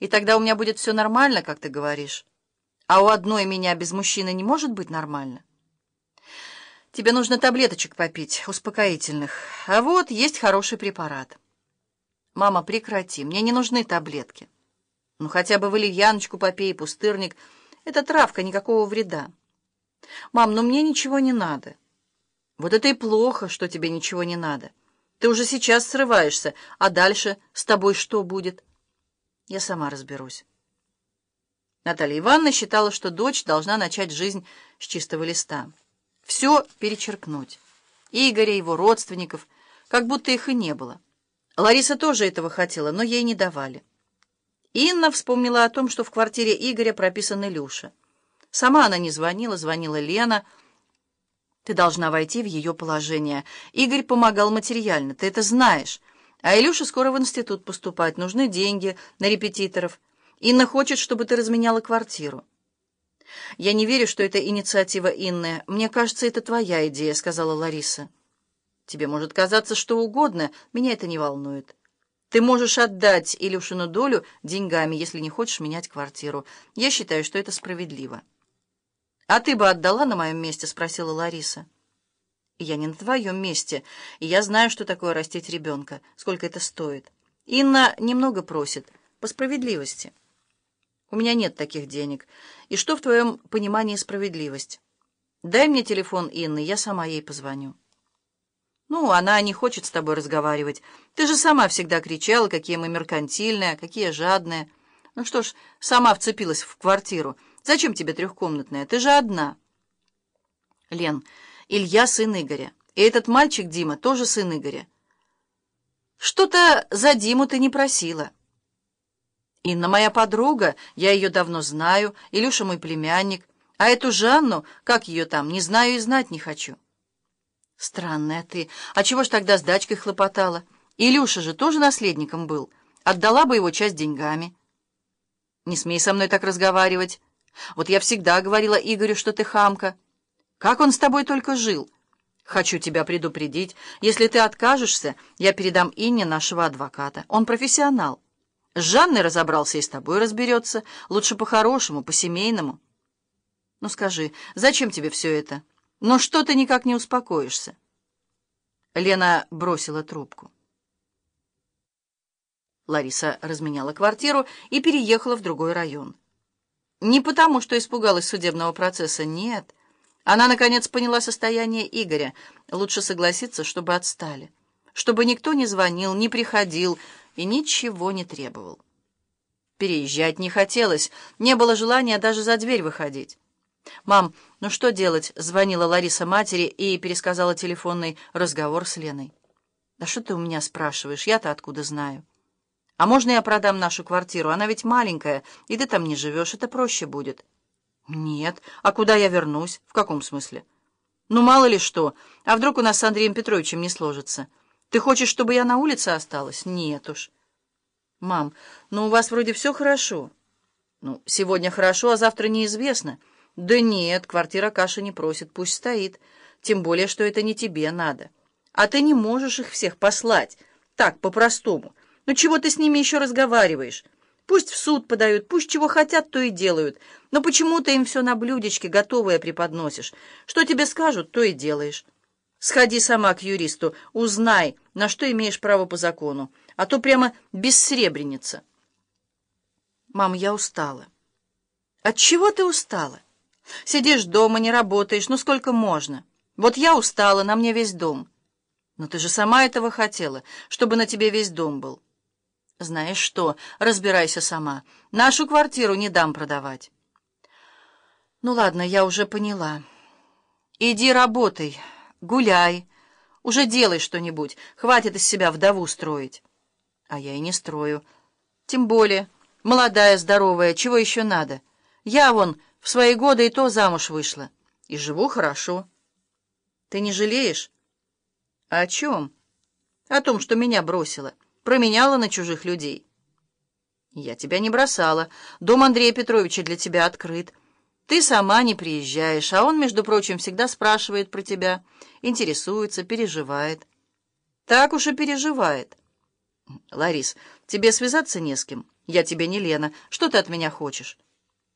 И тогда у меня будет все нормально, как ты говоришь. А у одной меня без мужчины не может быть нормально. Тебе нужно таблеточек попить, успокоительных. А вот есть хороший препарат. Мама, прекрати, мне не нужны таблетки. Ну, хотя бы валерьяночку попей, пустырник. Это травка, никакого вреда. Мам, ну мне ничего не надо. Вот это и плохо, что тебе ничего не надо. Ты уже сейчас срываешься, а дальше с тобой что будет? Я сама разберусь. Наталья Ивановна считала, что дочь должна начать жизнь с чистого листа. Все перечеркнуть. Игоря, его родственников, как будто их и не было. Лариса тоже этого хотела, но ей не давали. Инна вспомнила о том, что в квартире Игоря прописан Илюша. Сама она не звонила, звонила Лена. Ты должна войти в ее положение. Игорь помогал материально, ты это знаешь. А Илюша скоро в институт поступать, нужны деньги на репетиторов. Инна хочет, чтобы ты разменяла квартиру. «Я не верю, что это инициатива Инны. Мне кажется, это твоя идея», — сказала Лариса. «Тебе может казаться что угодно, меня это не волнует. Ты можешь отдать Илюшину долю деньгами, если не хочешь менять квартиру. Я считаю, что это справедливо». «А ты бы отдала на моем месте?» — спросила Лариса. «Я не на твоем месте, и я знаю, что такое растить ребенка, сколько это стоит. Инна немного просит, по справедливости». У меня нет таких денег. И что в твоем понимании справедливость? Дай мне телефон Инны, я сама ей позвоню. Ну, она не хочет с тобой разговаривать. Ты же сама всегда кричала, какие мы меркантильные, какие жадные. Ну что ж, сама вцепилась в квартиру. Зачем тебе трехкомнатная? Ты же одна. Лен, Илья сын Игоря. И этот мальчик Дима тоже сын Игоря. Что-то за Диму ты не просила. Инна моя подруга, я ее давно знаю, Илюша мой племянник, а эту Жанну, как ее там, не знаю и знать не хочу. Странная ты. А чего ж тогда с дачкой хлопотала? Илюша же тоже наследником был. Отдала бы его часть деньгами. Не смей со мной так разговаривать. Вот я всегда говорила Игорю, что ты хамка. Как он с тобой только жил? Хочу тебя предупредить. Если ты откажешься, я передам Инне нашего адвоката. Он профессионал. С Жанной разобрался и с тобой разберется. Лучше по-хорошему, по-семейному. Ну скажи, зачем тебе все это? Но что ты никак не успокоишься? Лена бросила трубку. Лариса разменяла квартиру и переехала в другой район. Не потому, что испугалась судебного процесса, нет. Она, наконец, поняла состояние Игоря. Лучше согласиться, чтобы отстали. Чтобы никто не звонил, не приходил, и ничего не требовал. Переезжать не хотелось, не было желания даже за дверь выходить. «Мам, ну что делать?» — звонила Лариса матери и пересказала телефонный разговор с Леной. «Да что ты у меня спрашиваешь? Я-то откуда знаю?» «А можно я продам нашу квартиру? Она ведь маленькая, и ты там не живешь, это проще будет». «Нет. А куда я вернусь? В каком смысле?» «Ну, мало ли что. А вдруг у нас с Андреем Петровичем не сложится?» Ты хочешь, чтобы я на улице осталась? Нет уж. Мам, ну у вас вроде все хорошо. Ну, сегодня хорошо, а завтра неизвестно. Да нет, квартира каши не просит, пусть стоит. Тем более, что это не тебе надо. А ты не можешь их всех послать. Так, по-простому. Ну чего ты с ними еще разговариваешь? Пусть в суд подают, пусть чего хотят, то и делают. Но почему ты им все на блюдечке готовое преподносишь? Что тебе скажут, то и делаешь. Сходи сама к юристу, узнай, на что имеешь право по закону, а то прямо бессребреница. Мам, я устала. От чего ты устала? Сидишь дома, не работаешь, ну сколько можно? Вот я устала, на мне весь дом. Но ты же сама этого хотела, чтобы на тебе весь дом был. Знаешь что, разбирайся сама. Нашу квартиру не дам продавать. Ну ладно, я уже поняла. Иди работай. Гуляй. Уже делай что-нибудь. Хватит из себя вдову строить. А я и не строю. Тем более, молодая, здоровая, чего еще надо? Я вон в свои годы и то замуж вышла. И живу хорошо. Ты не жалеешь? А о чем? О том, что меня бросила. Променяла на чужих людей. Я тебя не бросала. Дом Андрея Петровича для тебя открыт. Ты сама не приезжаешь, а он, между прочим, всегда спрашивает про тебя, интересуется, переживает. Так уж и переживает. Ларис, тебе связаться не с кем. Я тебе не Лена. Что ты от меня хочешь?